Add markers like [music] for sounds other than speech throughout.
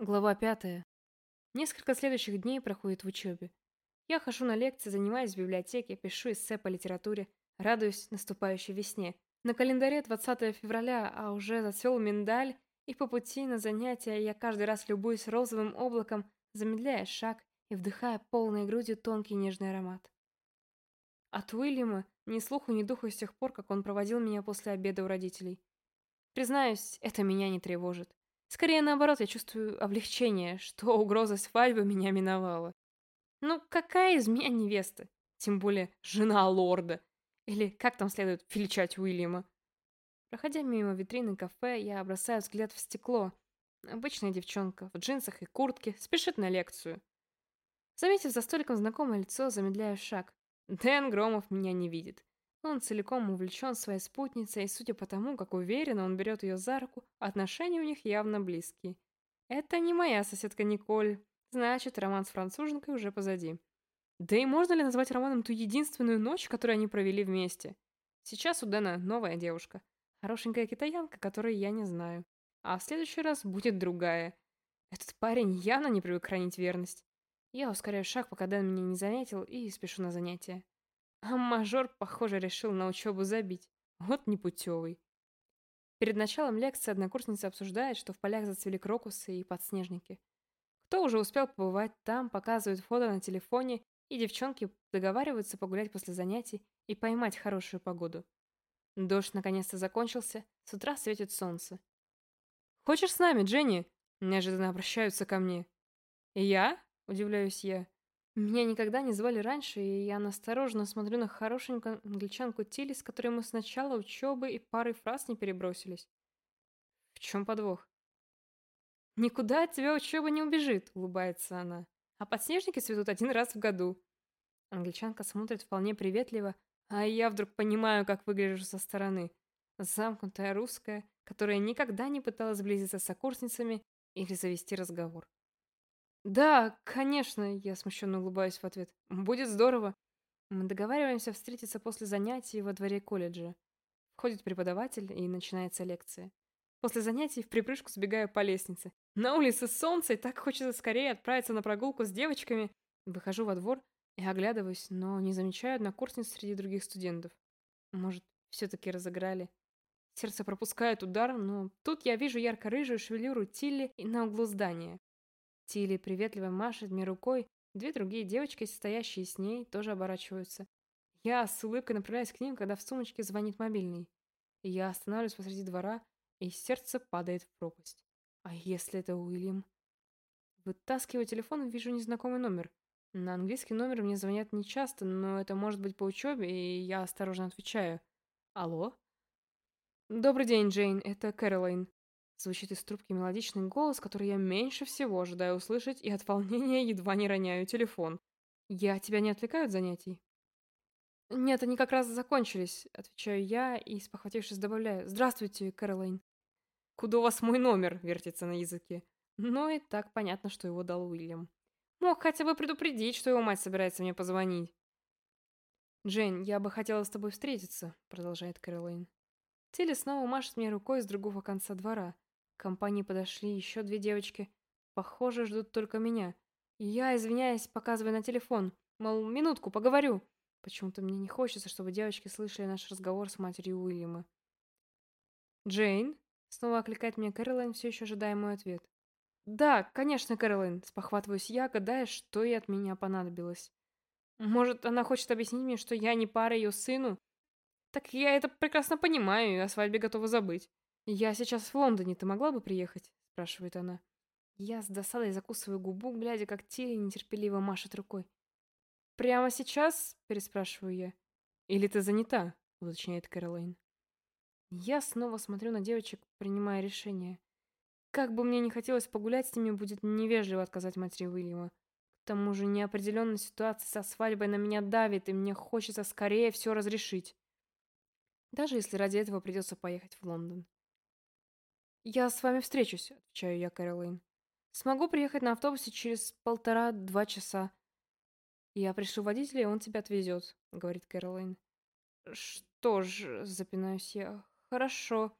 Глава пятая. Несколько следующих дней проходит в учебе. Я хожу на лекции, занимаюсь в библиотеке, пишу эссе по литературе, радуюсь наступающей весне. На календаре 20 февраля, а уже зацвел миндаль, и по пути на занятия я каждый раз любуюсь розовым облаком, замедляя шаг и вдыхая полной грудью тонкий нежный аромат. От Уильяма ни слуху, ни духу с тех пор, как он проводил меня после обеда у родителей. Признаюсь, это меня не тревожит. Скорее наоборот, я чувствую облегчение, что угроза свадьбы меня миновала. Ну, какая из меня невеста? Тем более жена лорда. Или как там следует величать Уильяма? Проходя мимо витрины кафе, я бросаю взгляд в стекло. Обычная девчонка в джинсах и куртке спешит на лекцию. Заметив за столиком знакомое лицо, замедляю шаг. Дэн Громов меня не видит. Он целиком увлечен своей спутницей, и судя по тому, как уверенно он берет ее за руку, отношения у них явно близкие. Это не моя соседка Николь. Значит, роман с француженкой уже позади. Да и можно ли назвать романом ту единственную ночь, которую они провели вместе? Сейчас у Дэна новая девушка. Хорошенькая китаянка, которой я не знаю. А в следующий раз будет другая. Этот парень явно не привык хранить верность. Я ускоряю шаг, пока Дэн меня не заметил, и спешу на занятия. А мажор, похоже, решил на учебу забить. Вот непутевый. Перед началом лекции однокурсница обсуждает, что в полях зацвели крокусы и подснежники. Кто уже успел побывать там, показывают фото на телефоне, и девчонки договариваются погулять после занятий и поймать хорошую погоду. Дождь наконец-то закончился, с утра светит солнце. «Хочешь с нами, Дженни?» Неожиданно обращаются ко мне. «Я?» – удивляюсь я. Меня никогда не звали раньше, и я настороженно смотрю на хорошенькую англичанку Тилли, с которой мы с начала учебы и парой фраз не перебросились. В чем подвох? «Никуда от тебя учеба не убежит», — улыбается она. «А подснежники цветут один раз в году». Англичанка смотрит вполне приветливо, а я вдруг понимаю, как выгляжу со стороны. Замкнутая русская, которая никогда не пыталась сблизиться с сокурсницами или завести разговор. «Да, конечно», — я смущенно улыбаюсь в ответ. «Будет здорово». Мы договариваемся встретиться после занятий во дворе колледжа. Входит преподаватель, и начинается лекция. После занятий в припрыжку сбегаю по лестнице. На улице солнце, и так хочется скорее отправиться на прогулку с девочками. Выхожу во двор и оглядываюсь, но не замечаю однокурсниц среди других студентов. Может, все-таки разыграли. Сердце пропускает удар, но тут я вижу ярко-рыжую шевелюру Тилли на углу здания. Тилли приветливо машет мне рукой, две другие девочки, стоящие с ней, тоже оборачиваются. Я с улыбкой направляюсь к ним, когда в сумочке звонит мобильный. Я останавливаюсь посреди двора, и сердце падает в пропасть. А если это Уильям? Вытаскиваю телефон и вижу незнакомый номер. На английский номер мне звонят нечасто, но это может быть по учебе, и я осторожно отвечаю. Алло? Добрый день, Джейн, это Кэролайн. Звучит из трубки мелодичный голос, который я меньше всего ожидаю услышать, и от волнения едва не роняю телефон. «Я тебя не отвлекаю от занятий?» «Нет, они как раз закончились», — отвечаю я и, спохватившись, добавляю. «Здравствуйте, Кэролайн». «Куда у вас мой номер?» — вертится на языке. Но и так понятно, что его дал Уильям. Мог хотя бы предупредить, что его мать собирается мне позвонить. «Джейн, я бы хотела с тобой встретиться», — продолжает Кэролайн. Тилли снова машет мне рукой с другого конца двора. К компании подошли еще две девочки. Похоже, ждут только меня. я, извиняюсь, показываю на телефон. Мол, минутку, поговорю. Почему-то мне не хочется, чтобы девочки слышали наш разговор с матерью Уильяма. «Джейн?» — снова окликает меня Кэролайн, все еще ожидая мой ответ. «Да, конечно, Кэролайн», — спохватываюсь я, гадая, что ей от меня понадобилось. «Может, она хочет объяснить мне, что я не пара ее сыну? Так я это прекрасно понимаю и о свадьбе готова забыть». «Я сейчас в Лондоне, ты могла бы приехать?» – спрашивает она. Я с досадой закусываю губу, глядя, как Тилли нетерпеливо машет рукой. «Прямо сейчас?» – переспрашиваю я. «Или ты занята?» – уточняет Кэролайн. Я снова смотрю на девочек, принимая решение. Как бы мне не хотелось погулять с ними, будет невежливо отказать матери Уильяма. К тому же неопределенная ситуация со свадьбой на меня давит, и мне хочется скорее все разрешить. Даже если ради этого придется поехать в Лондон. «Я с вами встречусь», — отвечаю я Кэролайн. «Смогу приехать на автобусе через полтора-два часа». «Я пришлю водителя, и он тебя отвезет», — говорит Кэролайн. «Что ж», — запинаюсь я, — «хорошо.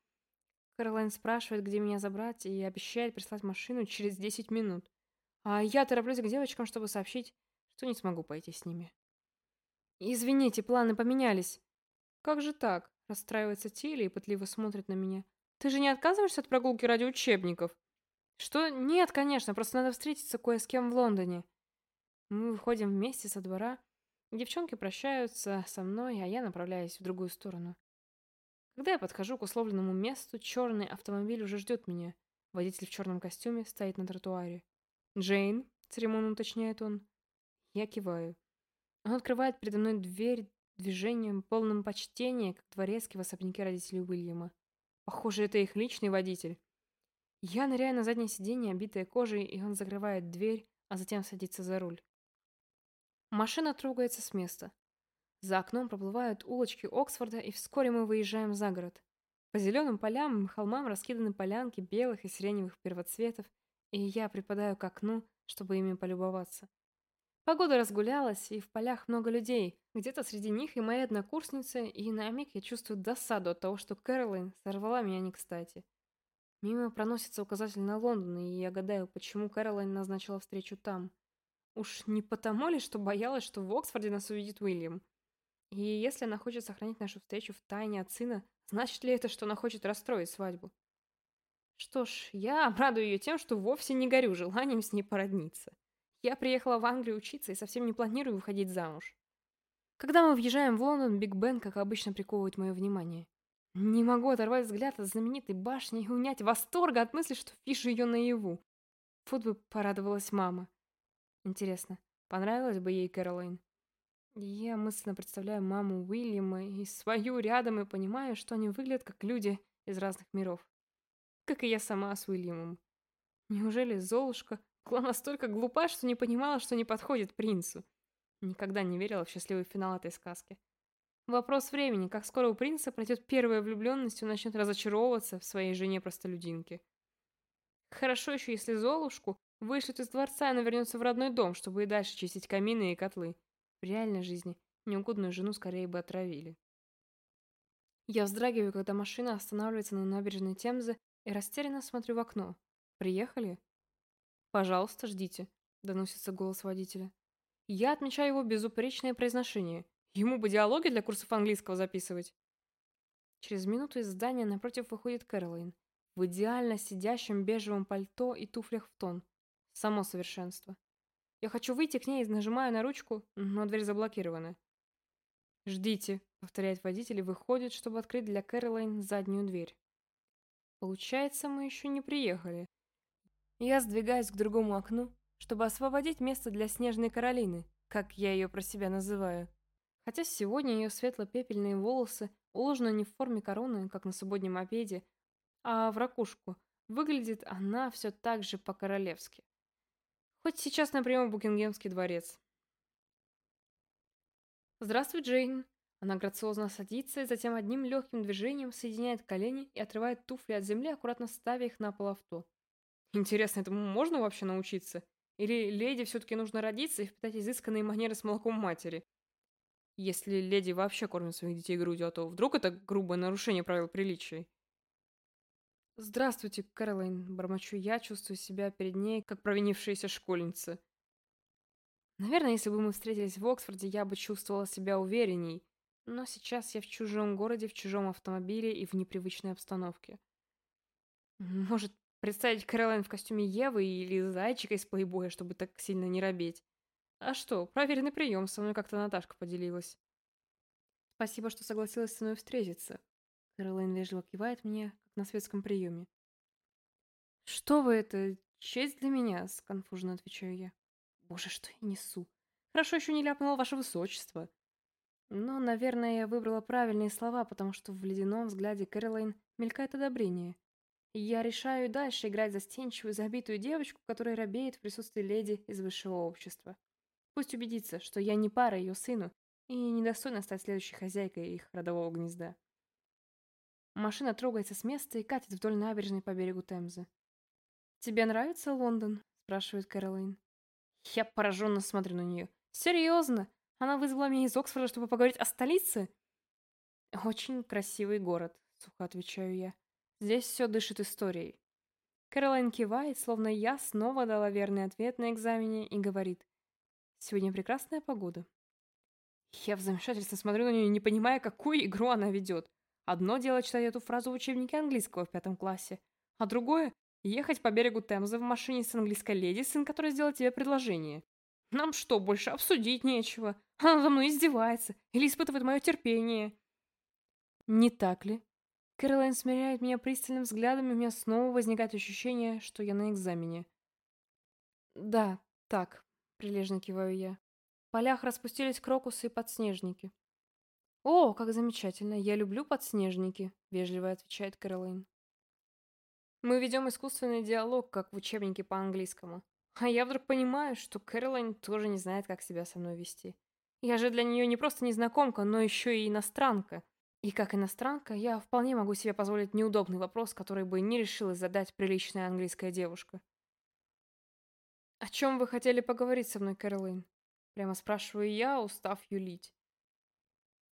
Кэролайн спрашивает, где меня забрать, и обещает прислать машину через 10 минут. А я тороплюсь к девочкам, чтобы сообщить, что не смогу пойти с ними. «Извините, планы поменялись». «Как же так?» – расстраивается Тилли и пытливо смотрит на меня. «Ты же не отказываешься от прогулки ради учебников?» «Что? Нет, конечно, просто надо встретиться кое с кем в Лондоне». Мы выходим вместе со двора. Девчонки прощаются со мной, а я направляюсь в другую сторону. Когда я подхожу к условленному месту, черный автомобиль уже ждет меня. Водитель в черном костюме стоит на тротуаре. «Джейн?» — церемонно уточняет он. Я киваю. Он открывает передо мной дверь движением, полным почтения, как дворецкий в особняке родителей Уильяма. Похоже, это их личный водитель. Я ныряю на заднее сиденье, обитое кожей, и он закрывает дверь, а затем садится за руль. Машина трогается с места. За окном проплывают улочки Оксфорда, и вскоре мы выезжаем за город. По зеленым полям и холмам раскиданы полянки белых и сиреневых первоцветов, и я припадаю к окну, чтобы ими полюбоваться. Погода разгулялась, и в полях много людей. Где-то среди них и моя однокурсница, и на миг я чувствую досаду от того, что Кэролайн сорвала меня не кстати. Мимо проносится указатель на Лондон, и я гадаю, почему Кэролайн назначила встречу там. Уж не потому ли, что боялась, что в Оксфорде нас увидит Уильям? И если она хочет сохранить нашу встречу в тайне от сына, значит ли это, что она хочет расстроить свадьбу? Что ж, я обрадую ее тем, что вовсе не горю желанием с ней породниться. Я приехала в Англию учиться и совсем не планирую выходить замуж. Когда мы въезжаем в Лондон, Биг Бен, как обычно, приковывает мое внимание. Не могу оторвать взгляд от знаменитой башни и унять восторга от мысли, что вижу ее наяву. Вот бы порадовалась мама. Интересно, понравилось бы ей Кэролайн? Я мысленно представляю маму Уильяма и свою рядом и понимаю, что они выглядят как люди из разных миров. Как и я сама с Уильямом. Неужели Золушка настолько глупа, что не понимала, что не подходит принцу? Никогда не верила в счастливый финал этой сказки. Вопрос времени, как скоро у принца пройдет первая влюбленность и он начнет разочаровываться в своей жене-простолюдинке. Хорошо еще, если Золушку вышлют из дворца, и она вернется в родной дом, чтобы и дальше чистить камины и котлы. В реальной жизни неугодную жену скорее бы отравили. Я вздрагиваю, когда машина останавливается на набережной Темзы и растерянно смотрю в окно. «Приехали?» «Пожалуйста, ждите», — доносится голос водителя. Я отмечаю его безупречное произношение. Ему бы диалоги для курсов английского записывать. Через минуту из здания напротив выходит Кэролайн. В идеально сидящем бежевом пальто и туфлях в тон. Само совершенство. Я хочу выйти к ней и нажимаю на ручку, но дверь заблокирована. «Ждите», — повторяет водитель и выходит, чтобы открыть для Кэролайн заднюю дверь. Получается, мы еще не приехали. Я сдвигаюсь к другому окну, чтобы освободить место для Снежной Каролины, как я ее про себя называю. Хотя сегодня ее светло-пепельные волосы уложены не в форме короны, как на субботнем обеде, а в ракушку, выглядит она все так же по-королевски. Хоть сейчас на прием в Букингемский дворец. «Здравствуй, Джейн!» Она грациозно садится и затем одним легким движением соединяет колени и отрывает туфли от земли, аккуратно ставя их на пол авто. Интересно, этому можно вообще научиться? Или леди все-таки нужно родиться и впитать изысканные манеры с молоком матери? Если леди вообще кормят своих детей грудью, а то вдруг это грубое нарушение правил приличия? «Здравствуйте, Кэролайн», — бормочу я, чувствую себя перед ней, как провинившаяся школьница. Наверное, если бы мы встретились в Оксфорде, я бы чувствовала себя уверенней, но сейчас я в чужом городе, в чужом автомобиле и в непривычной обстановке. Может, представить Кэролайн в костюме Евы или зайчика из плейбоя, чтобы так сильно не робеть. А что, проверенный прием, со мной как-то Наташка поделилась. Спасибо, что согласилась со мной встретиться. Кэролайн вежливо кивает мне, как на светском приеме. Что вы это? Честь для меня, сконфуженно отвечаю я. Боже, что я несу? Хорошо еще не ляпнула ваше высочество. Но, наверное, я выбрала правильные слова, потому что в ледяном взгляде Кэролайн мелькает одобрение. Я решаю дальше играть застенчивую, забитую девочку, которая робеет в присутствии леди из высшего общества. Пусть убедится, что я не пара ее сыну и недостойна стать следующей хозяйкой их родового гнезда. Машина трогается с места и катит вдоль набережной по берегу Темзы. «Тебе нравится Лондон?» – спрашивает Кэролайн. Я пораженно смотрю на нее. «Серьезно? Она вызвала меня из Оксфорда, чтобы поговорить о столице?» «Очень красивый город», – сухо отвечаю я. Здесь все дышит историей. Кэролайн кивает, словно я снова дала верный ответ на экзамене и говорит. Сегодня прекрасная погода. Я в замешательстве смотрю на нее, не понимая, какую игру она ведет. Одно дело читать эту фразу в учебнике английского в пятом классе, а другое — ехать по берегу Темзы в машине с английской леди, сын которой сделал тебе предложение. Нам что, больше обсудить нечего? Она за мной издевается или испытывает мое терпение. Не так ли? Кэролайн смиряет меня пристальным взглядом, и у меня снова возникает ощущение, что я на экзамене. Да, так, прилежно киваю я. В полях распустились крокусы и подснежники. «О, как замечательно! Я люблю подснежники», — вежливо отвечает Кэролайн. Мы ведем искусственный диалог, как в учебнике по английскому. А я вдруг понимаю, что Кэролайн тоже не знает, как себя со мной вести. Я же для нее не просто незнакомка, но еще и иностранка. И как иностранка, я вполне могу себе позволить неудобный вопрос, который бы не решилась задать приличная английская девушка. «О чем вы хотели поговорить со мной, Кэролайн?» Прямо спрашиваю я, устав юлить.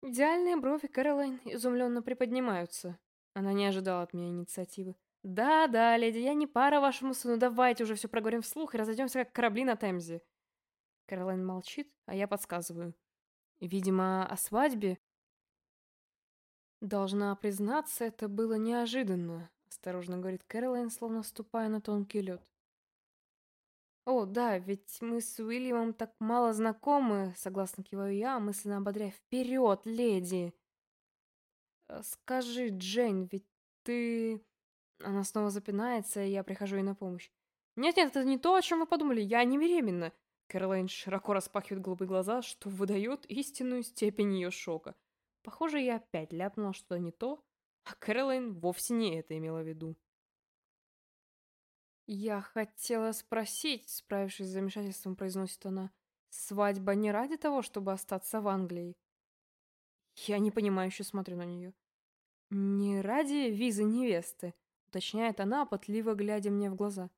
Идеальные брови Кэролайн изумленно приподнимаются. Она не ожидала от меня инициативы. «Да-да, леди, я не пара вашему сыну, давайте уже все проговорим вслух и разойдемся как корабли на Темзе». Кэролайн молчит, а я подсказываю. Видимо, о свадьбе... Должна признаться, это было неожиданно, осторожно говорит Кэролайн, словно ступая на тонкий лед. «О, да, ведь мы с Уильямом так мало знакомы», — согласно киваю я, мысленно ободряя. «Вперед, леди!» «Э, «Скажи, Джейн, ведь ты...» Она снова запинается, и я прихожу ей на помощь. «Нет-нет, это не то, о чем вы подумали, я не беременна!» Кэролайн широко распахивает голубые глаза, что выдает истинную степень ее шока. Похоже, я опять ляпнула что-то не то, а Кэролайн вовсе не это имела в виду. «Я хотела спросить», — справившись с замешательством, произносит она, «свадьба не ради того, чтобы остаться в Англии?» Я непонимающе смотрю на нее. «Не ради визы невесты», — уточняет она, потливо глядя мне в глаза.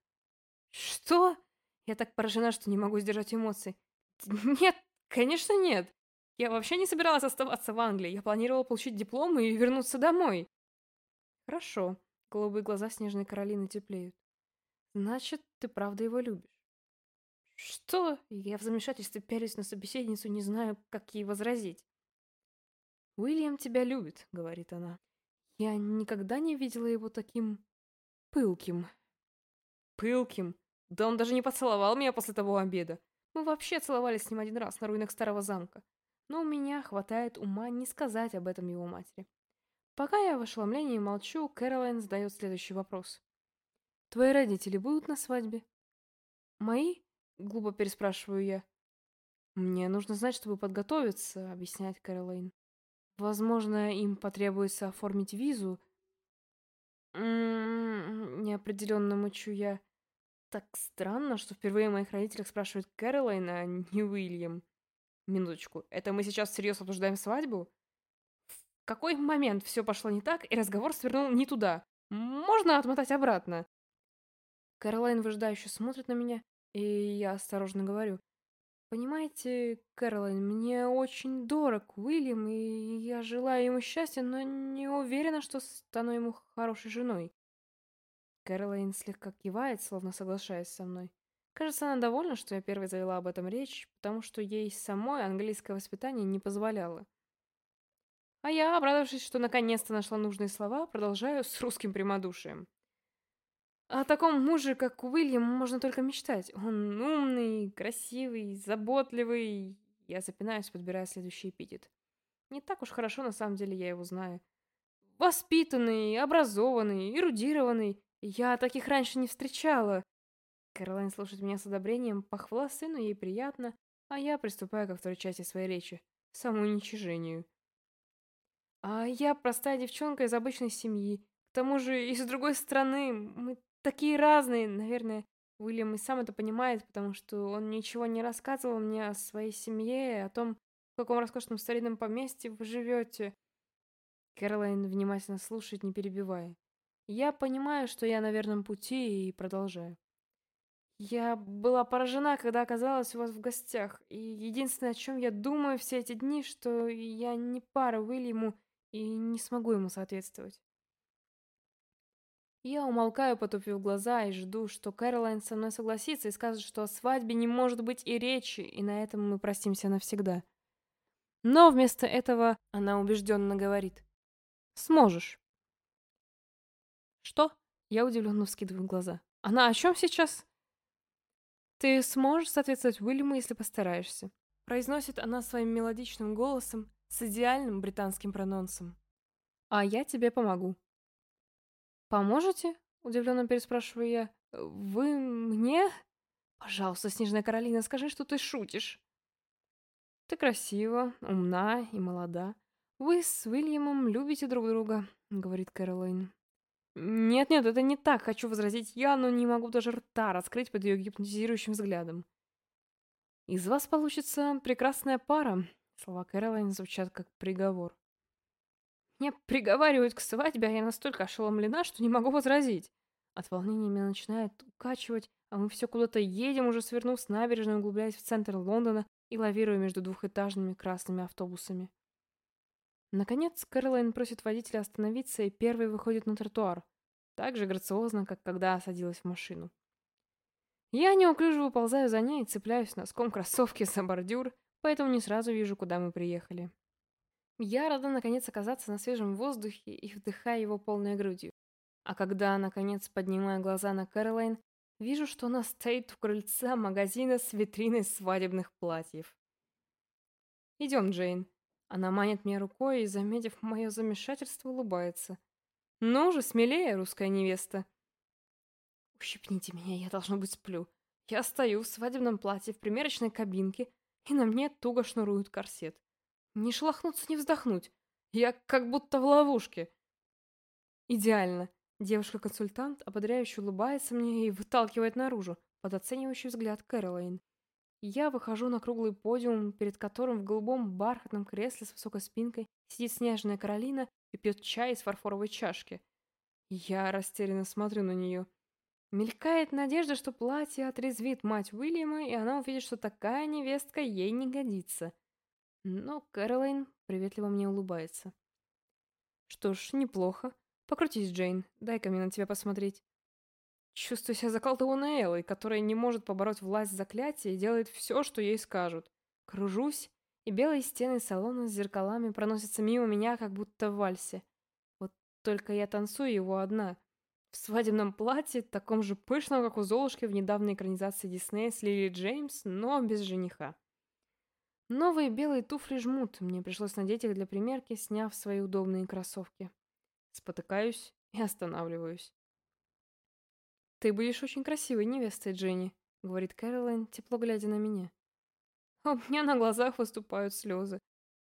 «Что?» Я так поражена, что не могу сдержать эмоций. «Нет, конечно нет. Я вообще не собиралась оставаться в Англии. Я планировала получить диплом и вернуться домой». «Хорошо». Голубые глаза Снежной Каролины теплеют. Значит, ты правда его любишь. Что? Я в замешательстве пялюсь на собеседницу, не знаю, как ей возразить. «Уильям тебя любит», — говорит она. «Я никогда не видела его таким... пылким». «Пылким? Да он даже не поцеловал меня после того обеда. Мы вообще целовались с ним один раз на руинах старого замка. Но у меня хватает ума не сказать об этом его матери. Пока я в ошеломлении молчу, Кэролайн задает следующий вопрос. Твои родители будут на свадьбе? Мои? Глупо переспрашиваю я. Мне нужно знать, чтобы подготовиться, объясняет Кэролайн. Возможно, им потребуется оформить визу. Неопределенно мычу я. Так странно, что впервые моих родителях спрашивают Кэролайн, а не Уильям. Минуточку, это мы сейчас всерьез обсуждаем свадьбу? В какой момент все пошло не так, и разговор свернул не туда? Можно отмотать обратно? Кэролайн выжидающе смотрит на меня, и я осторожно говорю. «Понимаете, Кэролайн, мне очень дорог Уильям, и я желаю ему счастья, но не уверена, что стану ему хорошей женой». Кэролайн слегка кивает, словно соглашаясь со мной. Кажется, она довольна, что я первой завела об этом речь, потому что ей самой английское воспитание не позволяло. А я, обрадовавшись, что наконец-то нашла нужные слова, продолжаю с русским прямодушием. О таком муже, как Уильям, можно только мечтать. Он умный, красивый, заботливый. Я запинаюсь, подбирая следующий эпитет. Не так уж хорошо, на самом деле, я его знаю. Воспитанный, образованный, эрудированный. Я таких раньше не встречала. Каролайн слушает меня с одобрением, похвала сыну ей приятно, а я приступаю ко второй части своей речи, самоуничижению. А я простая девчонка из обычной семьи. К тому же, и с другой стороны, мы такие разные, наверное. Уильям и сам это понимает, потому что он ничего не рассказывал мне о своей семье, о том, в каком роскошном старинном поместье вы живете. Кэролайн внимательно слушает, не перебивая. Я понимаю, что я на верном пути, и продолжаю. Я была поражена, когда оказалась у вас в гостях, и единственное, о чем я думаю все эти дни, что я не пара Уильяму и не смогу ему соответствовать. Я умолкаю, потупив глаза, и жду, что Кэролайн со мной согласится и скажет, что о свадьбе не может быть и речи, и на этом мы простимся навсегда. Но вместо этого она убежденно говорит. «Сможешь». «Что?» Я удивленно вскидываю глаза. «Она о чем сейчас?» «Ты сможешь соответствовать Уильяму, если постараешься», произносит она своим мелодичным голосом с идеальным британским прононсом. «А я тебе помогу». «Поможете?» — удивленно переспрашиваю я. «Вы мне?» «Пожалуйста, Снежная Каролина, скажи, что ты шутишь». «Ты красива, умна и молода. Вы с Уильямом любите друг друга», — говорит Кэролайн. «Нет-нет, это не так, хочу возразить я, но не могу даже рта раскрыть под ее гипнотизирующим взглядом». «Из вас получится прекрасная пара», — слова Кэролайн звучат как приговор. Мне приговаривают к свадьбе, а я настолько ошеломлена, что не могу возразить. От волнения меня начинает укачивать, а мы все куда-то едем, уже свернув с набережной, углубляясь в центр Лондона и лавируя между двухэтажными красными автобусами. Наконец, Кэролайн просит водителя остановиться и первый выходит на тротуар, так же грациозно, как когда садилась в машину. Я неуклюже выползаю за ней и цепляюсь носком кроссовки за бордюр, поэтому не сразу вижу, куда мы приехали. Я рада наконец оказаться на свежем воздухе и вдыхая его полной грудью. А когда, наконец, поднимаю глаза на Кэролайн, вижу, что она стоит в крыльце магазина с витриной свадебных платьев. «Идем, Джейн». Она манит мне рукой и, заметив мое замешательство, улыбается. «Ну же, смелее, русская невеста!» «Ущипните меня, я, должно быть, сплю. Я стою в свадебном платье в примерочной кабинке, и на мне туго шнуруют корсет. Не шелохнуться, не вздохнуть. Я как будто в ловушке. Идеально. Девушка-консультант ободряюще улыбается мне и выталкивает наружу, под оценивающий взгляд Кэролайн. Я выхожу на круглый подиум, перед которым в голубом бархатном кресле с высокой спинкой сидит снежная Каролина и пьет чай из фарфоровой чашки. Я растерянно смотрю на нее. Мелькает надежда, что платье отрезвит мать Уильяма, и она увидит, что такая невестка ей не годится. Но Кэролайн приветливо мне улыбается. Что ж, неплохо. Покрутись, Джейн. Дай-ка мне на тебя посмотреть. Чувствую себя заколдованной Эллой, которая не может побороть власть заклятия и делает все, что ей скажут. Кружусь, и белые стены салона с зеркалами проносятся мимо меня, как будто в вальсе. Вот только я танцую его одна. В свадебном платье, таком же пышном, как у Золушки в недавней экранизации Диснея с Лили Джеймс, но без жениха. Новые белые туфли жмут, мне пришлось надеть их для примерки, сняв свои удобные кроссовки. Спотыкаюсь и останавливаюсь. «Ты будешь очень красивой невестой, Дженни», — говорит Кэролайн, тепло глядя на меня. А у меня на глазах выступают слезы.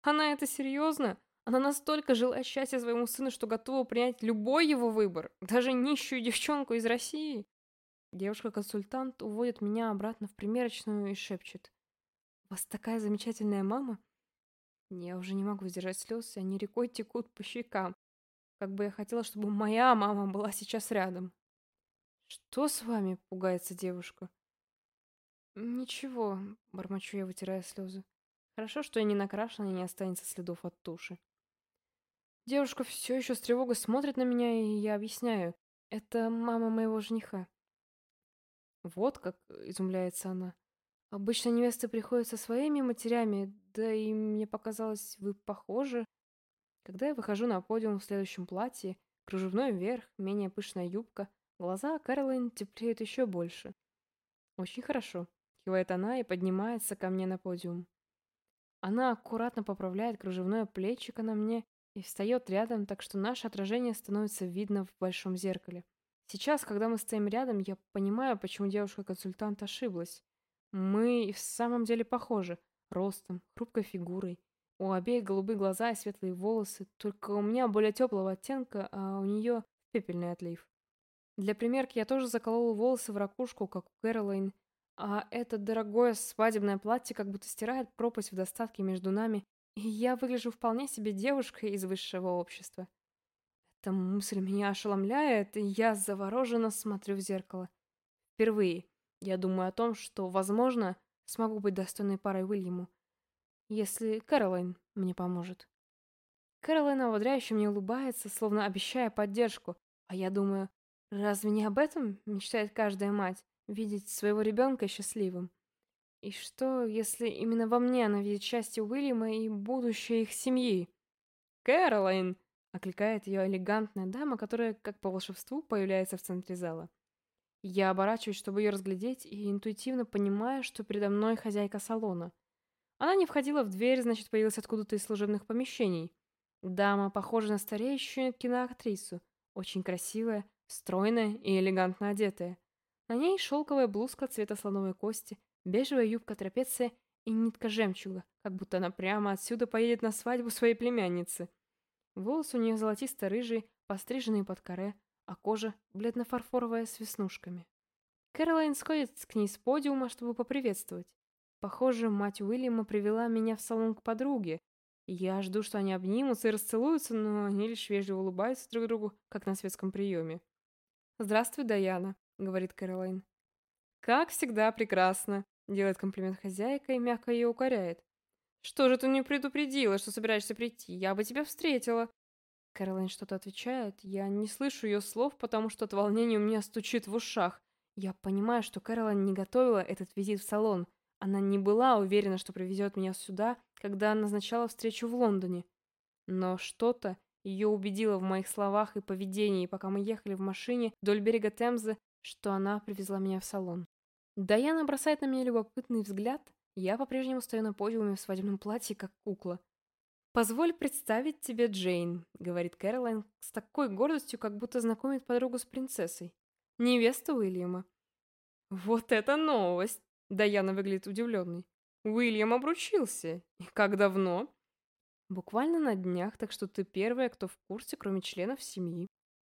Она это серьезно? Она настолько желает счастья своему сыну, что готова принять любой его выбор, даже нищую девчонку из России. Девушка-консультант уводит меня обратно в примерочную и шепчет. У вас такая замечательная мама. Я уже не могу сдержать слез, и они рекой текут по щекам. Как бы я хотела, чтобы моя мама была сейчас рядом. Что с вами? Пугается девушка. Ничего, бормочу я, вытирая слезы. Хорошо, что я не накрашена и не останется следов от туши. Девушка все еще с тревогой смотрит на меня, и я объясняю. Это мама моего жениха. Вот как, изумляется она. Обычно невесты приходят со своими матерями, да и мне показалось, вы похожи. Когда я выхожу на подиум в следующем платье, кружевной верх, менее пышная юбка, глаза Кэролайн теплеют еще больше. Очень хорошо, кивает она и поднимается ко мне на подиум. Она аккуратно поправляет кружевное плечико на мне и встает рядом, так что наше отражение становится видно в большом зеркале. Сейчас, когда мы стоим рядом, я понимаю, почему девушка-консультант ошиблась. Мы и в самом деле похожи. Ростом, хрупкой фигурой. У обеих голубые глаза и светлые волосы, только у меня более теплого оттенка, а у нее пепельный отлив. Для примерки я тоже заколола волосы в ракушку, как у Кэролайн, а это дорогое свадебное платье как будто стирает пропасть в достатке между нами, и я выгляжу вполне себе девушкой из высшего общества. Эта мысль меня ошеломляет, и я завороженно смотрю в зеркало. Впервые. Я думаю о том, что, возможно, смогу быть достойной парой Уильяму, если Кэролайн мне поможет. Кэролайн ободряюще мне улыбается, словно обещая поддержку, а я думаю, Разве не об этом мечтает каждая мать? Видеть своего ребенка счастливым? И что, если именно во мне она видит счастье Уильяма и будущее их семьи? «Кэролайн!» — окликает ее элегантная дама, которая, как по волшебству, появляется в центре зала. Я оборачиваюсь, чтобы ее разглядеть, и интуитивно понимаю, что передо мной хозяйка салона. Она не входила в дверь, значит, появилась откуда-то из служебных помещений. Дама похожа на стареющую киноактрису, очень красивая, стройная и элегантно одетая. На ней шелковая блузка цвета слоновой кости, бежевая юбка трапеция и нитка жемчуга, как будто она прямо отсюда поедет на свадьбу своей племянницы. Волосы у нее золотисто-рыжие, постриженные под коре, а кожа бледно-фарфоровая с веснушками. Кэролайн сходит к ней с подиума, чтобы поприветствовать. Похоже, мать Уильяма привела меня в салон к подруге. Я жду, что они обнимутся и расцелуются, но они лишь вежливо улыбаются друг другу, как на светском приеме. «Здравствуй, Даяна», — говорит Кэролайн. «Как всегда прекрасно», — делает комплимент хозяйка и мягко ее укоряет. «Что же ты не предупредила, что собираешься прийти? Я бы тебя встретила». Кэролайн что-то отвечает. Я не слышу ее слов, потому что от волнения у меня стучит в ушах. Я понимаю, что Кэролайн не готовила этот визит в салон. Она не была уверена, что привезет меня сюда, когда назначала встречу в Лондоне. Но что-то ее убедило в моих словах и поведении, пока мы ехали в машине вдоль берега Темзы, что она привезла меня в салон. Даяна бросает на меня любопытный взгляд. Я по-прежнему стою на подиуме в свадебном платье, как кукла. «Позволь представить тебе Джейн», — говорит Кэролайн с такой гордостью, как будто знакомит подругу с принцессой. «Невеста Уильяма». «Вот это новость!» — Даяна выглядит удивленной. «Уильям обручился. И как давно?» «Буквально на днях, так что ты первая, кто в курсе, кроме членов семьи».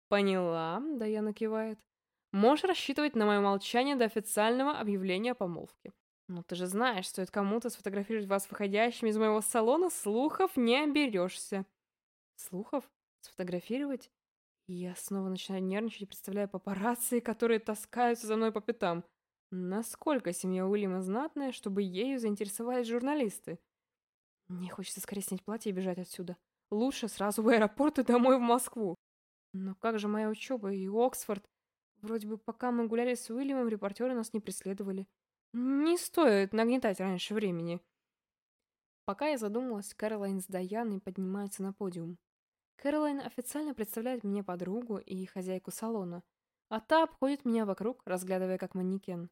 «Поняла», — Даяна кивает. «Можешь рассчитывать на мое молчание до официального объявления о помолвке. «Ну ты же знаешь, стоит кому-то сфотографировать вас выходящими из моего салона, слухов не оберешься». «Слухов? Сфотографировать?» я снова начинаю нервничать и представляю папарацци, которые таскаются за мной по пятам. Насколько семья Уильяма знатная, чтобы ею заинтересовались журналисты? Мне хочется скорее снять платье и бежать отсюда. Лучше сразу в аэропорт и домой в Москву. Но как же моя учеба и Оксфорд? Вроде бы пока мы гуляли с Уильямом, репортеры нас не преследовали. Не стоит нагнетать раньше времени. Пока я задумалась, Кэролайн с Даяной поднимается на подиум. Кэролайн официально представляет мне подругу и хозяйку салона, а та обходит меня вокруг, разглядывая как манекен.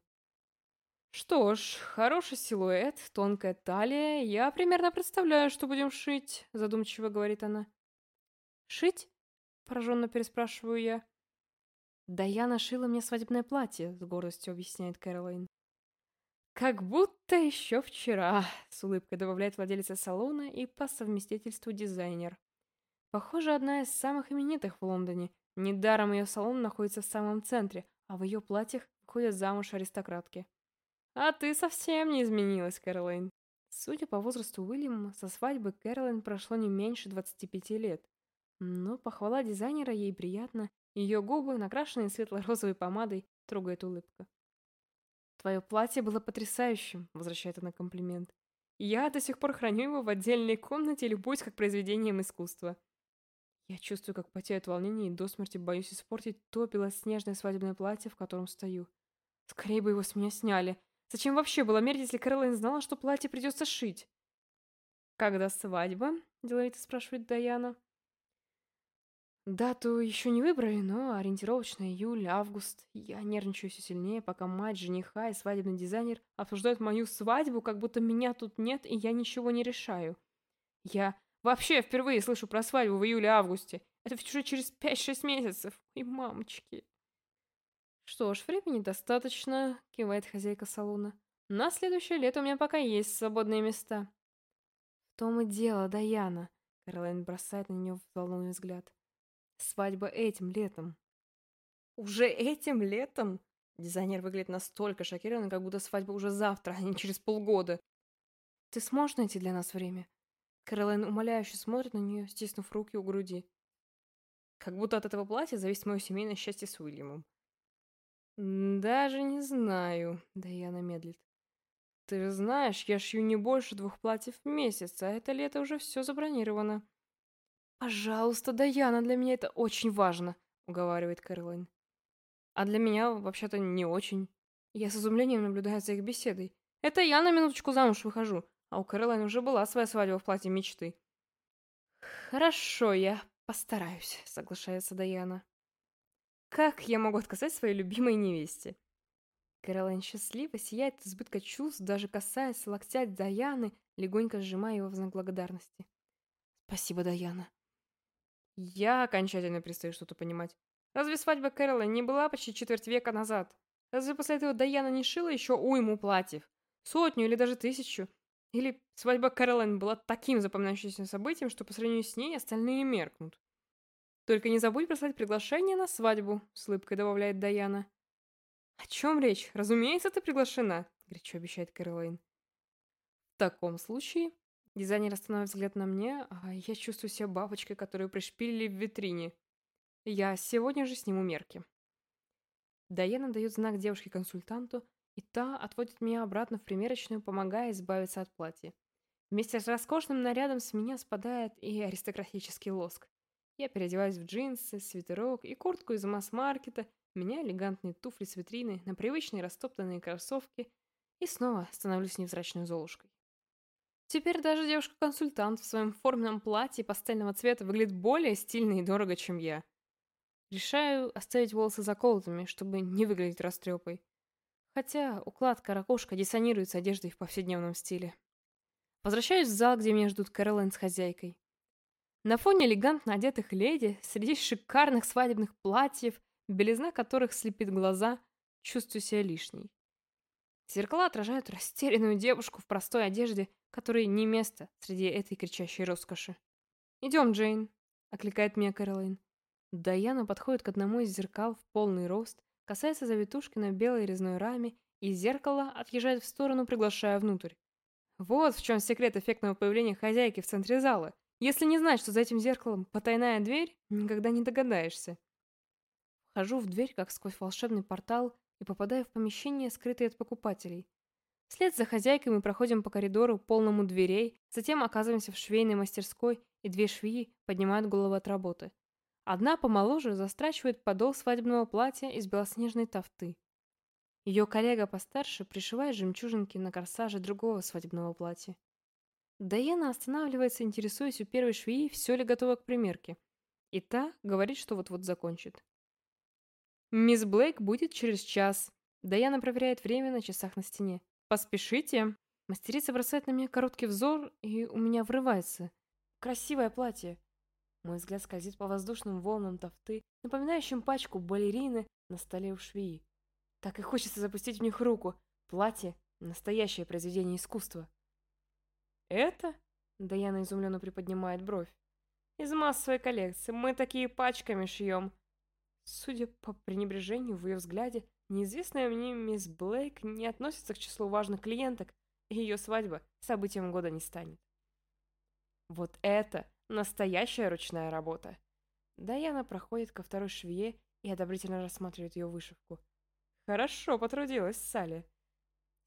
«Что ж, хороший силуэт, тонкая талия. Я примерно представляю, что будем шить», — задумчиво говорит она. «Шить?» — пораженно переспрашиваю я. «Даяна шила мне свадебное платье», — с гордостью объясняет Кэролайн. «Как будто еще вчера», — с улыбкой добавляет владелица салона и по совместительству дизайнер. Похоже, одна из самых именитых в Лондоне. Недаром ее салон находится в самом центре, а в ее платьях ходят замуж аристократки. «А ты совсем не изменилась, Кэролайн». Судя по возрасту Уильяма, со свадьбы Кэролайн прошло не меньше 25 лет. Но похвала дизайнера ей приятна, ее губы, накрашенные светло-розовой помадой, трогает улыбка. «Твое платье было потрясающим», — возвращает она комплимент. «Я до сих пор храню его в отдельной комнате и любуюсь как произведением искусства». Я чувствую, как потею от волнения и до смерти боюсь испортить то белоснежное свадебное платье, в котором стою. Скорее бы его с меня сняли. Зачем вообще было мерить, если Кэролайн знала, что платье придется шить? «Когда свадьба?» – деловито спрашивает Даяна. Дату еще не выбрали, но ориентировочно июль, август. Я нервничаю все сильнее, пока мать, жениха и свадебный дизайнер обсуждают мою свадьбу, как будто меня тут нет, и я ничего не решаю. Я вообще впервые слышу про свадьбу в июле-августе. Это уже через 5-6 месяцев. И мамочки. Что ж, времени достаточно, кивает хозяйка салона. На следующее лето у меня пока есть свободные места. В том и дело, Даяна. Каролайн бросает на нее взволнованный взгляд. Свадьба этим летом. Уже этим летом? Дизайнер выглядит настолько шокированным, как будто свадьба уже завтра, а не через полгода. Ты сможешь найти для нас время? Кэролайн умоляюще смотрит на нее, стиснув руки у груди. Как будто от этого платья зависит мое семейное счастье с Уильямом. «Даже не знаю», — Даяна медлит. «Ты же знаешь, я шью не больше двух платьев в месяц, а это лето уже все забронировано». «Пожалуйста, Даяна, для меня это очень важно», — уговаривает Кэролайн. А для меня вообще-то не очень. Я с изумлением наблюдаю за их беседой. Это я на минуточку замуж выхожу, а у Кэролайн уже была своя свадьба в платье мечты. Хорошо, я постараюсь, соглашается Даяна. Как я могу отказать своей любимой невесте? Кэролайн счастливо сияет от избытка чувств, даже касаясь локтя Даяны, легонько сжимая его в знак благодарности. Спасибо, Даяна. Я окончательно перестаю что-то понимать. Разве свадьба Кэролайн не была почти четверть века назад? Разве после этого Даяна не шила еще уйму платьев? Сотню или даже тысячу? Или свадьба Кэролайн была таким запоминающимся событием, что по сравнению с ней остальные меркнут? Только не забудь прислать приглашение на свадьбу, с улыбкой добавляет Даяна. О чем речь? Разумеется, ты приглашена, горячо обещает Кэролайн. В таком случае дизайнер остановит взгляд на мне, а я чувствую себя бабочкой, которую пришпилили в витрине. Я сегодня же сниму мерки. Даяна дает знак девушке-консультанту, и та отводит меня обратно в примерочную, помогая избавиться от платья. Вместе с роскошным нарядом с меня спадает и аристократический лоск. Я переодеваюсь в джинсы, свитерок и куртку из масс-маркета, меня элегантные туфли с витрины на привычные растоптанные кроссовки и снова становлюсь невзрачной золушкой. Теперь даже девушка-консультант в своем форменном платье пастельного цвета выглядит более стильно и дорого, чем я. Решаю оставить волосы заколотыми, чтобы не выглядеть растрепой. Хотя укладка ракушка диссонирует с одеждой в повседневном стиле. Возвращаюсь в зал, где меня ждут Кэролайн с хозяйкой. На фоне элегантно одетых леди, среди шикарных свадебных платьев, белизна которых слепит глаза, чувствую себя лишней. Зеркала отражают растерянную девушку в простой одежде, которой не место среди этой кричащей роскоши. «Идем, Джейн», — окликает меня Кэролайн. Даяна подходит к одному из зеркал в полный рост, касается завитушки на белой резной раме, и зеркало отъезжает в сторону, приглашая внутрь. Вот в чем секрет эффектного появления хозяйки в центре зала. Если не знать, что за этим зеркалом потайная дверь, никогда не догадаешься. Вхожу в дверь, как сквозь волшебный портал, и попадаю в помещение, скрытое от покупателей. Вслед за хозяйкой мы проходим по коридору, полному дверей, затем оказываемся в швейной мастерской, и две швеи поднимают головы от работы. Одна помоложе застрачивает подол свадебного платья из белоснежной тафты. Ее коллега постарше пришивает жемчужинки на корсаже другого свадебного платья. Дайена останавливается, интересуясь у первой швеи, все ли готово к примерке. И та говорит, что вот-вот закончит. «Мисс Блейк будет через час». Даяна проверяет время на часах на стене. «Поспешите». Мастерица бросает на меня короткий взор, и у меня врывается. Красивое платье. Мой взгляд скользит по воздушным волнам тафты, напоминающим пачку балерины на столе у швеи. Так и хочется запустить в них руку. Платье — настоящее произведение искусства. «Это?» — Даяна изумленно приподнимает бровь. «Из массовой коллекции. Мы такие пачками шьем». Судя по пренебрежению в ее взгляде, неизвестная мне мисс Блейк не относится к числу важных клиенток, и ее свадьба событием года не станет. Вот это настоящая ручная работа. Даяна проходит ко второй швее и одобрительно рассматривает ее вышивку. Хорошо потрудилась Салли.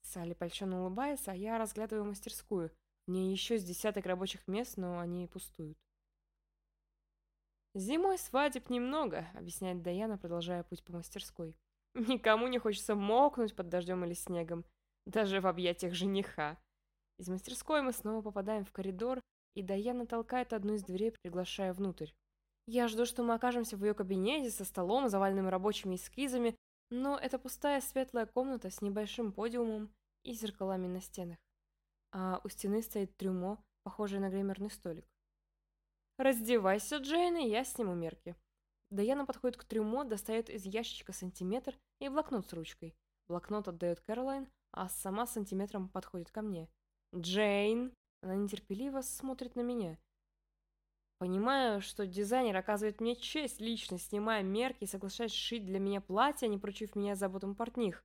Салли польщенно улыбается, а я разглядываю мастерскую — в ней еще с десяток рабочих мест, но они пустуют. «Зимой свадеб немного», — объясняет Даяна, продолжая путь по мастерской. [laughs] «Никому не хочется мокнуть под дождем или снегом, даже в объятиях жениха». Из мастерской мы снова попадаем в коридор, и Даяна толкает одну из дверей, приглашая внутрь. Я жду, что мы окажемся в ее кабинете со столом, заваленным рабочими эскизами, но это пустая светлая комната с небольшим подиумом и зеркалами на стенах а у стены стоит трюмо, похожее на гримерный столик. «Раздевайся, Джейн, и я сниму мерки». Даяна подходит к трюмо, достает из ящичка сантиметр и блокнот с ручкой. Блокнот отдает Кэролайн, а сама сантиметром подходит ко мне. «Джейн!» Она нетерпеливо смотрит на меня. Понимаю, что дизайнер оказывает мне честь лично, снимая мерки и соглашаясь шить для меня платье, не поручив меня заботам портних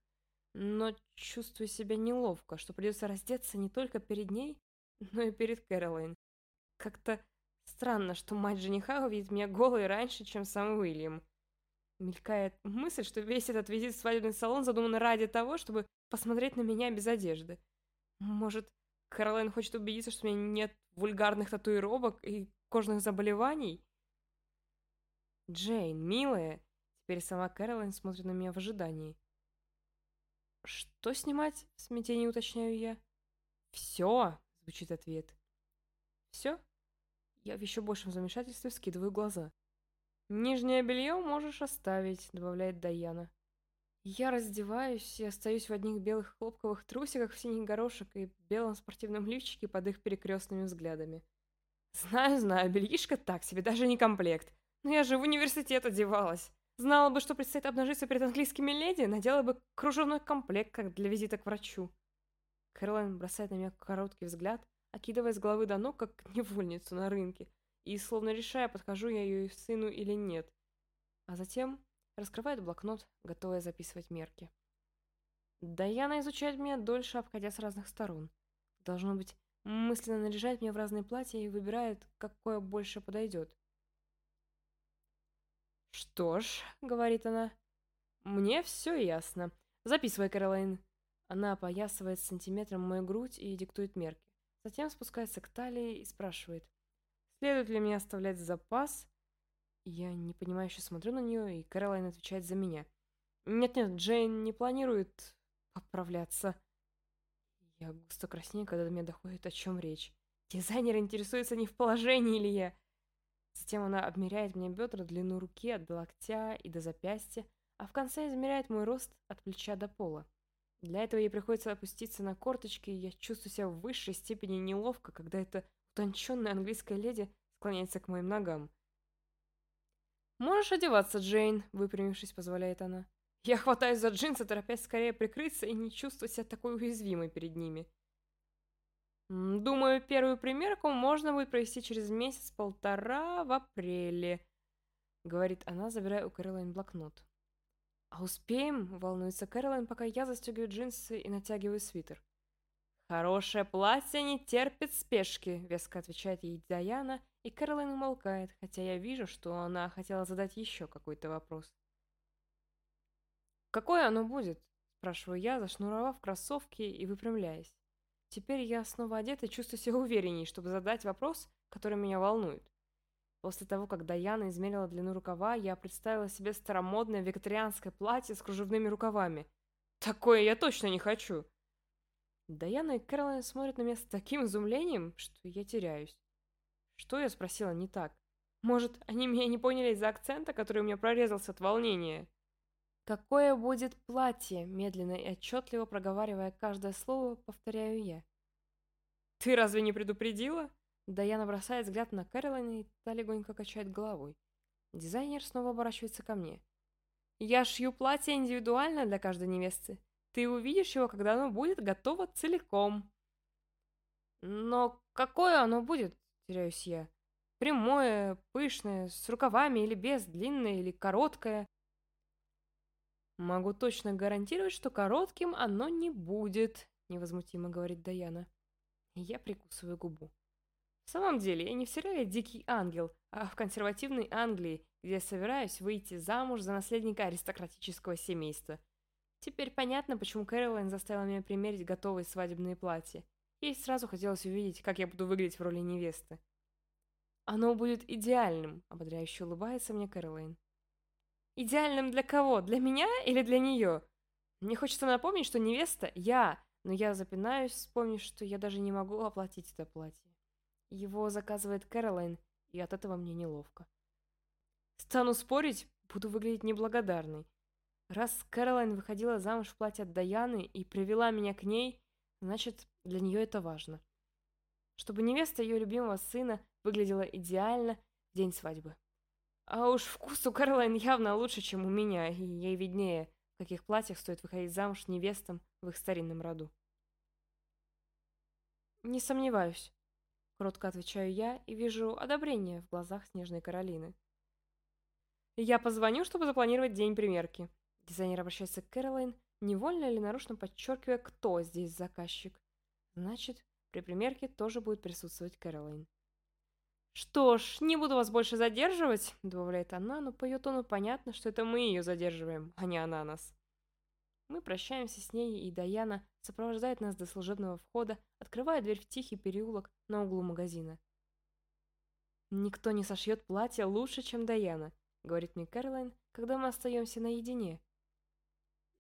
но чувствую себя неловко, что придется раздеться не только перед ней, [laughs] но и перед Кэролайн. Как-то странно, что мать жениха увидит меня голой раньше, чем сам Уильям. Мелькает мысль, что весь этот визит в свадебный салон задуман ради того, чтобы посмотреть на меня без одежды. Может, Кэролайн хочет убедиться, что у меня нет вульгарных татуировок и кожных заболеваний? Джейн, милая, Теперь сама Кэролайн смотрит на меня в ожидании. «Что снимать?» — в смятении уточняю я. «Все!» — звучит ответ. «Все?» Я в еще большем замешательстве скидываю глаза. «Нижнее белье можешь оставить», — добавляет Даяна. Я раздеваюсь и остаюсь в одних белых хлопковых трусиках в синий горошек и белом спортивном лифчике под их перекрестными взглядами. Знаю, знаю, бельишко так себе, даже не комплект. Но я же в университет одевалась. Знала бы, что предстоит обнажиться перед английскими леди, надела бы кружевной комплект, как для визита к врачу. Кэролайн бросает на меня короткий взгляд, окидывая с головы до ног, как невольницу на рынке, и словно решая, подхожу я ее сыну или нет. А затем раскрывает блокнот, готовая записывать мерки. Даяна изучает меня дольше, обходя с разных сторон. Должно быть, мысленно наряжает меня в разные платья и выбирает, какое больше подойдет. «Что ж», — говорит она, — «мне все ясно. Записывай, Кэролайн». Она опоясывает сантиметром мою грудь и диктует мерки. Затем спускается к талии и спрашивает, следует ли мне оставлять запас. Я непонимающе смотрю на нее, и Кэролайн отвечает за меня. Нет-нет, Джейн не планирует поправляться. Я густо краснею, когда до меня доходит, о чем речь. Дизайнер интересуется, не в положении ли я. Затем она обмеряет мне бедра, длину руки от локтя и до запястья, а в конце измеряет мой рост от плеча до пола. Для этого ей приходится опуститься на корточки, и я чувствую себя в высшей степени неловко, когда эта утонченная английская леди склоняется к моим ногам. «Можешь одеваться, Джейн», — выпрямившись, позволяет она. Я хватаюсь за джинсы, торопясь скорее прикрыться и не чувствую себя такой уязвимой перед ними. Думаю, первую примерку можно будет провести через месяц-полтора в апреле, говорит она, забирая у Кэролайн блокнот. «А успеем?» — волнуется Кэролайн, пока я застегиваю джинсы и натягиваю свитер. «Хорошее платье не терпит спешки», — веско отвечает ей Даяна, и Кэролайн умолкает, хотя я вижу, что она хотела задать еще какой-то вопрос. «Какое оно будет?» — спрашиваю я, зашнуровав кроссовки и выпрямляясь. Теперь я снова одета и чувствую себя уверенней, чтобы задать вопрос, который меня волнует. После того, как Даяна измерила длину рукава, я представила себе старомодное викторианское платье с кружевными рукавами. Такое я точно не хочу. Даяна и Кэролайн смотрят на меня с таким изумлением, что я теряюсь. Что я спросила не так? Может, они меня не поняли из-за акцента, который у меня прорезался от волнения? «Какое будет платье?» – медленно и отчетливо проговаривая каждое слово, повторяю я. «Ты разве не предупредила?» Даяна бросает взгляд на Кэролайн, и та легонько качает головой. Дизайнер снова оборачивается ко мне. «Я шью платье индивидуально для каждой невесты. Ты увидишь его, когда оно будет готово целиком». «Но какое оно будет?» — теряюсь я. «Прямое, пышное, с рукавами или без, длинное или короткое?» «Могу точно гарантировать, что коротким оно не будет», — невозмутимо говорит Даяна. Я прикусываю губу. В самом деле, я не в сериале «Дикий ангел», а в консервативной Англии, где я собираюсь выйти замуж за наследника аристократического семейства. Теперь понятно, почему Кэролайн заставила меня примерить готовые свадебные платья. Ей сразу хотелось увидеть, как я буду выглядеть в роли невесты. «Оно будет идеальным», — ободряюще улыбается мне Кэролайн. «Идеальным для кого? Для меня или для нее?» Мне хочется напомнить, что невеста — я, но я запинаюсь, вспомнив, что я даже не могу оплатить это платье. Его заказывает Кэролайн, и от этого мне неловко. Стану спорить, буду выглядеть неблагодарной. Раз Кэролайн выходила замуж в платье от Даяны и привела меня к ней, значит, для нее это важно. Чтобы невеста ее любимого сына выглядела идеально в день свадьбы. А уж вкус у Кэролайн явно лучше, чем у меня, и ей виднее, в каких платьях стоит выходить замуж невестам в их старинном роду. Не сомневаюсь. Кротко отвечаю я и вижу одобрение в глазах Снежной Каролины. Я позвоню, чтобы запланировать день примерки. Дизайнер обращается к Кэролайн, невольно или нарочно подчеркивая, кто здесь заказчик. Значит, при примерке тоже будет присутствовать Кэролайн. «Что ж, не буду вас больше задерживать», — добавляет она, но по ее тону понятно, что это мы ее задерживаем, а не она нас. Мы прощаемся с ней, и Даяна сопровождает нас до служебного входа, открывая дверь в тихий переулок на углу магазина. Никто не сошьет платье лучше, чем Даяна. говорит мне Кэролайн, когда мы остаемся наедине.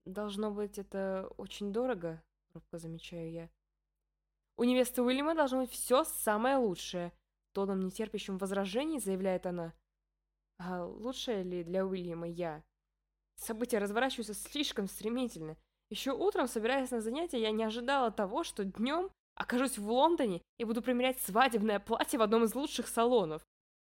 Должно быть, это очень дорого, робко замечаю я. У невесты Уильяма должно быть все самое лучшее, тоном нетерпящим возражений заявляет она. А лучшее ли для Уильяма я? События разворачиваются слишком стремительно. Еще утром, собираясь на занятия, я не ожидала того, что днем окажусь в Лондоне и буду примерять свадебное платье в одном из лучших салонов.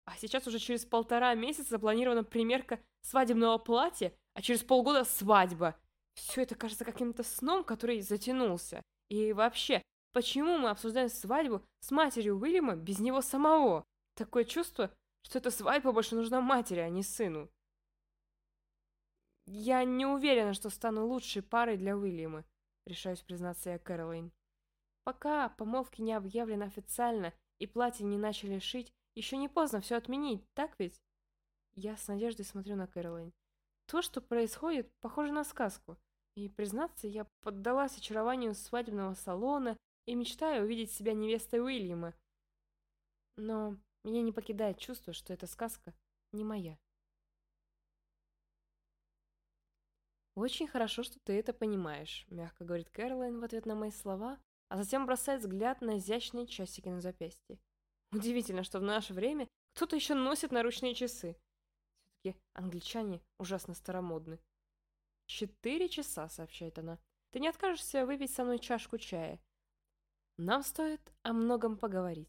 А сейчас уже через полтора месяца запланирована примерка свадебного платья, а через полгода свадьба. Все это кажется каким-то сном, который затянулся. И вообще, почему мы обсуждаем свадьбу с матерью Уильяма без него самого? Такое чувство, что эта свадьба больше нужна матери, а не сыну. Я не уверена, что стану лучшей парой для Уильяма, решаюсь признаться я Кэролайн. Пока помолвки не объявлены официально и платье не начали шить, еще не поздно все отменить, так ведь? Я с надеждой смотрю на Кэролайн. То, что происходит, похоже на сказку. И, признаться, я поддалась очарованию свадебного салона и мечтаю увидеть себя невестой Уильяма. Но меня не покидает чувство, что эта сказка не моя. «Очень хорошо, что ты это понимаешь», — мягко говорит Кэролайн в ответ на мои слова, а затем бросает взгляд на изящные часики на запястье. Удивительно, что в наше время кто-то еще носит наручные часы. Все-таки англичане ужасно старомодны. «Четыре часа», — сообщает она. «Ты не откажешься выпить со мной чашку чая? Нам стоит о многом поговорить».